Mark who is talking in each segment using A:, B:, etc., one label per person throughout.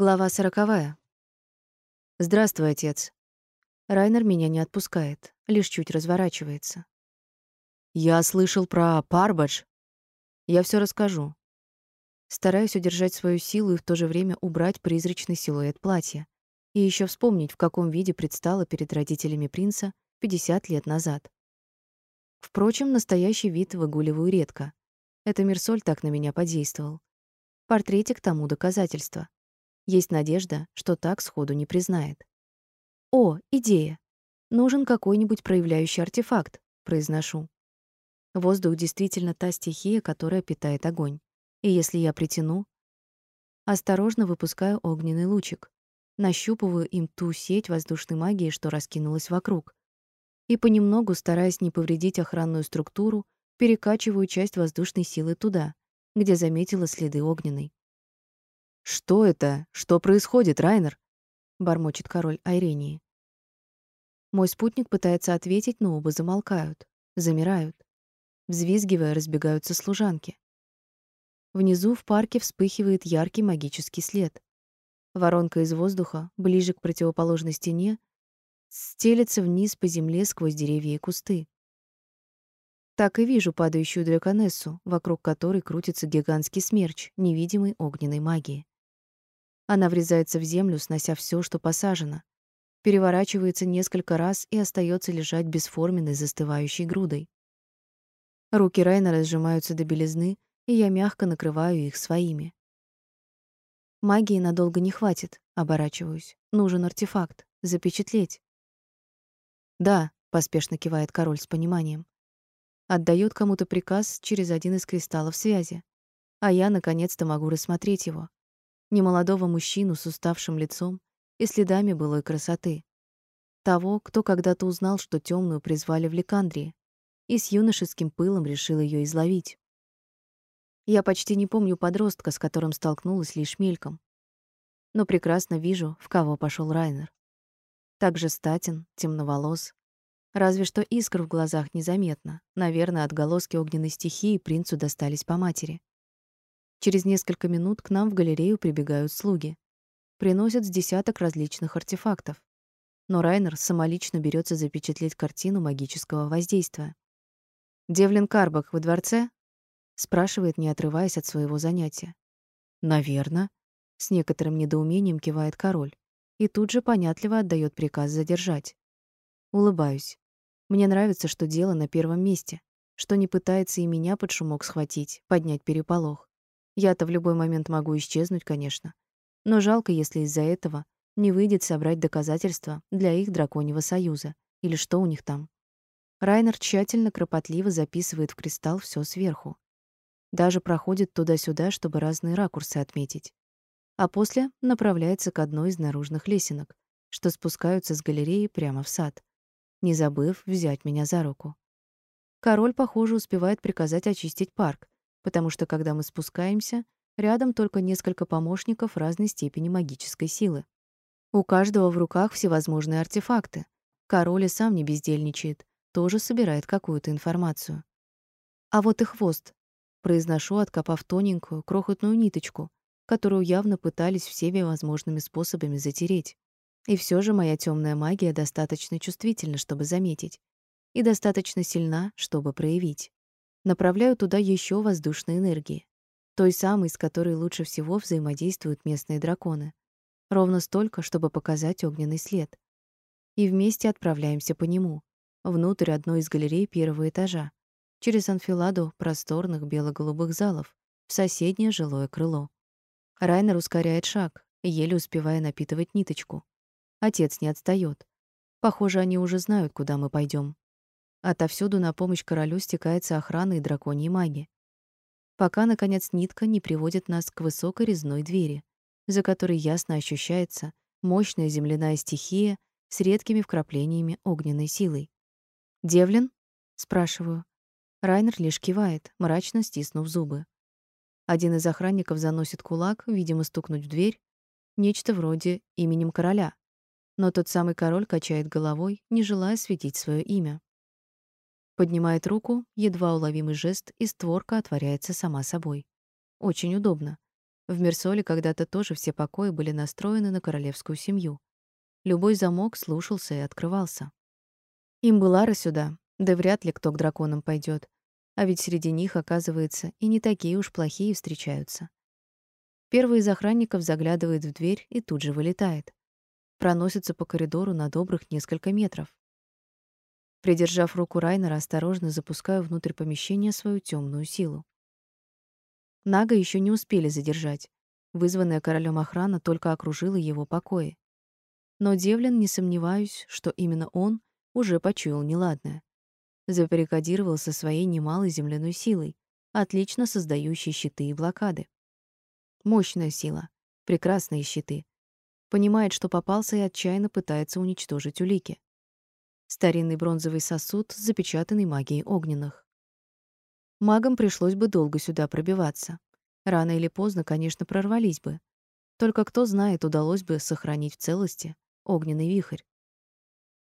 A: Глава сороковая. «Здравствуй, отец». Райнер меня не отпускает, лишь чуть разворачивается. «Я слышал про Парбадж. Я все расскажу». Стараюсь удержать свою силу и в то же время убрать призрачный силуэт платья. И еще вспомнить, в каком виде предстала перед родителями принца 50 лет назад. Впрочем, настоящий вид выгуливаю редко. Это Мирсоль так на меня подействовал. Портретик тому доказательство. Есть надежда, что так сходу не признает. «О, идея! Нужен какой-нибудь проявляющий артефакт», — произношу. Воздух действительно та стихия, которая питает огонь. И если я притяну... Осторожно выпускаю огненный лучик. Нащупываю им ту сеть воздушной магии, что раскинулась вокруг. И понемногу, стараясь не повредить охранную структуру, перекачиваю часть воздушной силы туда, где заметила следы огненной. «Что это? Что происходит, Райнер?» — бормочет король Айрении. Мой спутник пытается ответить, но оба замолкают, замирают. Взвизгивая, разбегаются служанки. Внизу в парке вспыхивает яркий магический след. Воронка из воздуха, ближе к противоположной стене, стелется вниз по земле сквозь деревья и кусты. Так и вижу падающую драконессу, вокруг которой крутится гигантский смерч невидимой огненной магии. Она врезается в землю, снося все, что посажено, переворачивается несколько раз и остается лежать бесформенной застывающей грудой. Руки Райнера сжимаются до белизны, и я мягко накрываю их своими. Магии надолго не хватит, оборачиваюсь. Нужен артефакт, запечатлеть. Да, поспешно кивает король с пониманием. Отдает кому-то приказ через один из кристаллов связи, а я наконец-то могу рассмотреть его немолодого мужчину с уставшим лицом и следами былой красоты. Того, кто когда-то узнал, что темную призвали в Ликандрии, и с юношеским пылом решил ее изловить. Я почти не помню подростка, с которым столкнулась лишь мельком. Но прекрасно вижу, в кого пошел Райнер. Также статен, темноволос. Разве что искр в глазах незаметно. Наверное, отголоски огненной стихии принцу достались по матери. Через несколько минут к нам в галерею прибегают слуги. Приносят с десяток различных артефактов. Но Райнер самолично берется запечатлеть картину магического воздействия. «Девлин Карбак во дворце?» — спрашивает, не отрываясь от своего занятия. «Наверно», — с некоторым недоумением кивает король и тут же понятливо отдает приказ задержать. Улыбаюсь. Мне нравится, что дело на первом месте, что не пытается и меня под шумок схватить, поднять переполох. Я-то в любой момент могу исчезнуть, конечно. Но жалко, если из-за этого не выйдет собрать доказательства для их драконьего союза. Или что у них там. Райнер тщательно, кропотливо записывает в кристалл все сверху. Даже проходит туда-сюда, чтобы разные ракурсы отметить. А после направляется к одной из наружных лесенок, что спускаются с галереи прямо в сад, не забыв взять меня за руку. Король, похоже, успевает приказать очистить парк, потому что когда мы спускаемся, рядом только несколько помощников разной степени магической силы. У каждого в руках всевозможные артефакты. Король и сам не бездельничает, тоже собирает какую-то информацию. А вот и хвост. Произношу, откопав тоненькую, крохотную ниточку, которую явно пытались всеми возможными способами затереть. И все же моя темная магия достаточно чувствительна, чтобы заметить, и достаточно сильна, чтобы проявить направляю туда еще воздушной энергии, той самой, с которой лучше всего взаимодействуют местные драконы. Ровно столько, чтобы показать огненный след. И вместе отправляемся по нему, внутрь одной из галерей первого этажа, через анфиладу просторных бело-голубых залов, в соседнее жилое крыло. Райнер ускоряет шаг, еле успевая напитывать ниточку. Отец не отстаёт. Похоже, они уже знают, куда мы пойдем. Отовсюду на помощь королю стекается охрана и драконьи маги. Пока, наконец, нитка не приводит нас к высокой резной двери, за которой ясно ощущается мощная земляная стихия с редкими вкраплениями огненной силой. «Девлин?» — спрашиваю. Райнер лишь кивает, мрачно стиснув зубы. Один из охранников заносит кулак, видимо, стукнуть в дверь. Нечто вроде именем короля. Но тот самый король качает головой, не желая светить свое имя. Поднимает руку, едва уловимый жест, и створка отворяется сама собой. Очень удобно. В Мерсоле когда-то тоже все покои были настроены на королевскую семью. Любой замок слушался и открывался. Им была сюда, да вряд ли кто к драконам пойдет, а ведь среди них, оказывается, и не такие уж плохие встречаются. Первый из охранников заглядывает в дверь и тут же вылетает. Проносится по коридору на добрых несколько метров. Придержав руку Райнера, осторожно запускаю внутрь помещения свою темную силу. Нага еще не успели задержать. Вызванная королем охрана только окружила его покои. Но Девлин, не сомневаюсь, что именно он уже почуял неладное. Забаррикадировал со своей немалой земляной силой, отлично создающей щиты и блокады. Мощная сила, прекрасные щиты. Понимает, что попался и отчаянно пытается уничтожить улики. Старинный бронзовый сосуд, запечатанный магией огненных. Магам пришлось бы долго сюда пробиваться. Рано или поздно, конечно, прорвались бы. Только кто знает, удалось бы сохранить в целости огненный вихрь.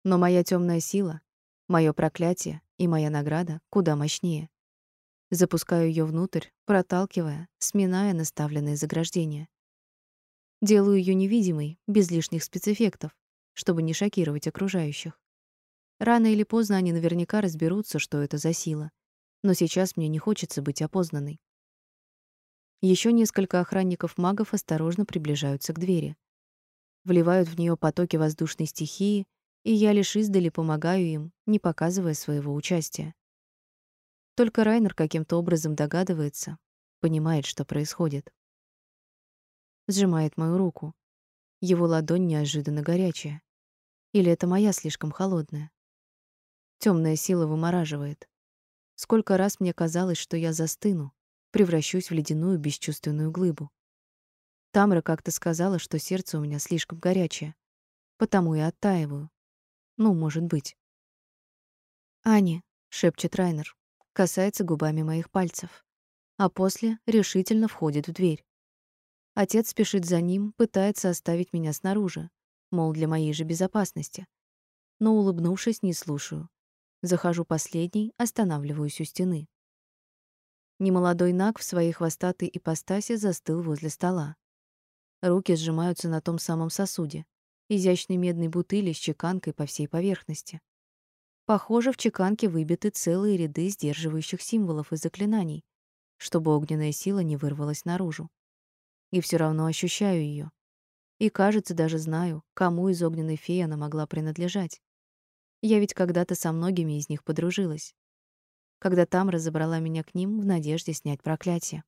A: Но моя темная сила, мое проклятие и моя награда куда мощнее. Запускаю ее внутрь, проталкивая, сминая наставленные заграждения. Делаю ее невидимой, без лишних спецэффектов, чтобы не шокировать окружающих. Рано или поздно они наверняка разберутся, что это за сила. Но сейчас мне не хочется быть опознанной. Еще несколько охранников-магов осторожно приближаются к двери. Вливают в нее потоки воздушной стихии, и я лишь издали помогаю им, не показывая своего участия. Только Райнер каким-то образом догадывается, понимает, что происходит. Сжимает мою руку. Его ладонь неожиданно горячая. Или это моя слишком холодная? Темная сила вымораживает. Сколько раз мне казалось, что я застыну, превращусь в ледяную бесчувственную глыбу. Тамра как-то сказала, что сердце у меня слишком горячее, потому и оттаиваю. Ну, может быть. «Ани», — шепчет Райнер касается губами моих пальцев, а после решительно входит в дверь. Отец спешит за ним, пытается оставить меня снаружи, мол, для моей же безопасности. Но, улыбнувшись, не слушаю. Захожу последний, останавливаюсь у стены. Немолодой Наг в своей хвостатой ипостаси застыл возле стола. Руки сжимаются на том самом сосуде, изящной медной бутыли с чеканкой по всей поверхности. Похоже, в чеканке выбиты целые ряды сдерживающих символов и заклинаний, чтобы огненная сила не вырвалась наружу. И все равно ощущаю ее. И, кажется, даже знаю, кому из огненной феи она могла принадлежать. Я ведь когда-то со многими из них подружилась. Когда там разобрала меня к ним в надежде снять проклятие.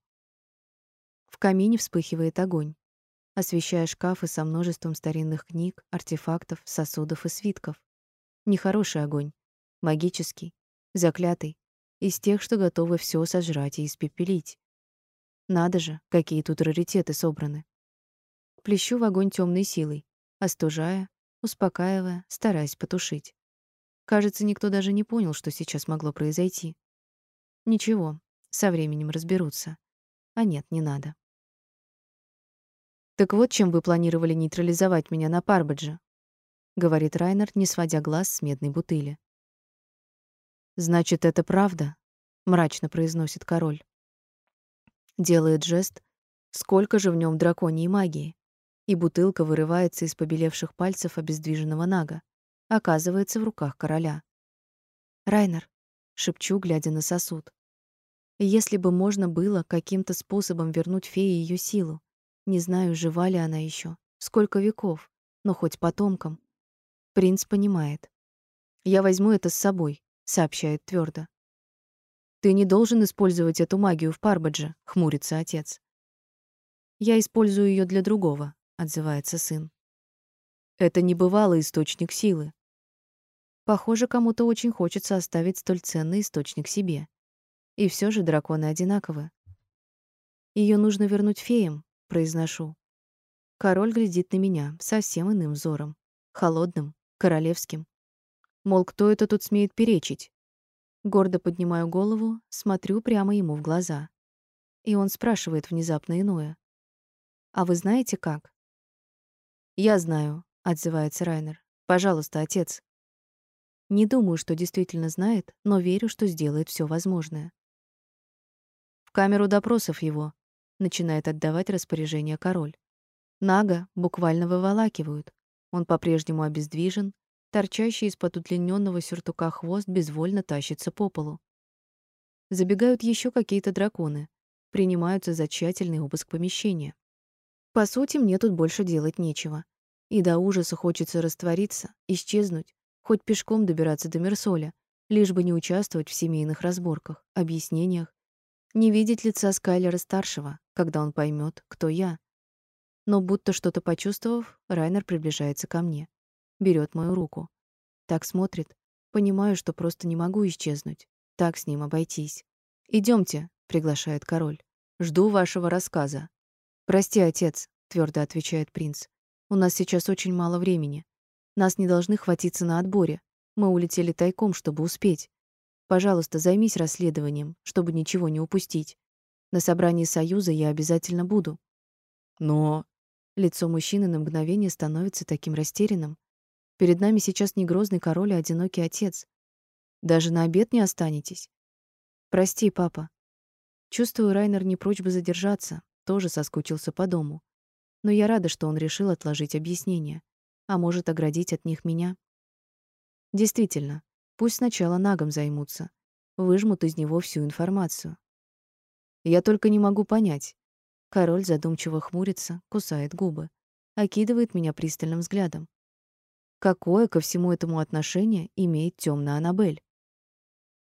A: В камине вспыхивает огонь, освещая шкафы со множеством старинных книг, артефактов, сосудов и свитков. Нехороший огонь, магический, заклятый, из тех, что готовы все сожрать и испепелить. Надо же, какие тут раритеты собраны. Плещу в огонь темной силой, остужая, успокаивая, стараясь потушить. Кажется, никто даже не понял, что сейчас могло произойти. Ничего, со временем разберутся. А нет, не надо. Так вот, чем вы планировали нейтрализовать меня на Парбадже, говорит Райнер, не сводя глаз с медной бутыли. Значит, это правда, мрачно произносит король. Делает жест, сколько же в нем драконьей магии. И бутылка вырывается из побелевших пальцев обездвиженного нага, оказывается в руках короля. Райнер, шепчу, глядя на сосуд. Если бы можно было каким-то способом вернуть фее ее силу, не знаю, жива ли она еще, сколько веков, но хоть потомкам. Принц понимает. Я возьму это с собой, сообщает твердо. Ты не должен использовать эту магию в Парбадже, хмурится отец. Я использую ее для другого, отзывается сын. Это небывалый источник силы. Похоже, кому-то очень хочется оставить столь ценный источник себе. И все же драконы одинаковы. Ее нужно вернуть феям, произношу. Король глядит на меня совсем иным взором, холодным, королевским. Мол, кто это тут смеет перечить? Гордо поднимаю голову, смотрю прямо ему в глаза. И он спрашивает внезапно иное. «А вы знаете как?» «Я знаю», — отзывается Райнер. «Пожалуйста, отец». Не думаю, что действительно знает, но верю, что сделает все возможное. В камеру допросов его. начинает отдавать распоряжение король. Нага буквально выволакивают. Он по-прежнему обездвижен, торчащий из-под удлиненного сюртука хвост безвольно тащится по полу. Забегают еще какие-то драконы, принимаются за тщательный обыск помещения. По сути, мне тут больше делать нечего. И до ужаса хочется раствориться, исчезнуть, хоть пешком добираться до Мерсоля, лишь бы не участвовать в семейных разборках, объяснениях, не видеть лица Скайлера-старшего, когда он поймет, кто я. Но будто что-то почувствовав, Райнер приближается ко мне, берет мою руку. Так смотрит, понимаю, что просто не могу исчезнуть, так с ним обойтись. Идемте, приглашает король. Жду вашего рассказа. Прости, отец, твердо отвечает принц. У нас сейчас очень мало времени. Нас не должны хватиться на отборе. Мы улетели тайком, чтобы успеть. Пожалуйста, займись расследованием, чтобы ничего не упустить. На собрании союза я обязательно буду. Но лицо мужчины на мгновение становится таким растерянным. Перед нами сейчас не грозный король, а одинокий отец. Даже на обед не останетесь. Прости, папа. Чувствую, Райнер не прочь бы задержаться, тоже соскучился по дому. Но я рада, что он решил отложить объяснение, а может оградить от них меня. Действительно, Пусть сначала нагом займутся, выжмут из него всю информацию. Я только не могу понять. Король задумчиво хмурится, кусает губы, окидывает меня пристальным взглядом. Какое ко всему этому отношение имеет темная Анабель?